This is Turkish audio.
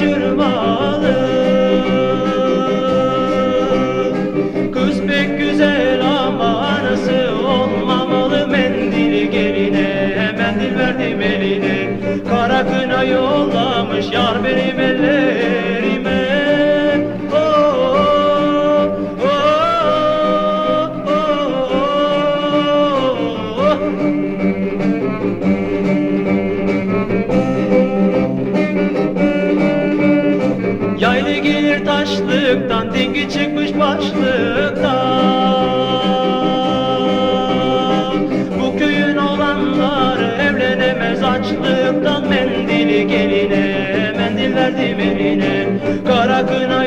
kaçırmalı. Kız pek güzel ama nasıl olmamalı. Mendili geline hemen dil verdim eline. Kara kına yollamış yar benim elle Taşlıktan Dengi çıkmış başlıktan. Bu köyün olanları Evlenemez açlıktan Mendili geline Mendil verdim eline. Kara kına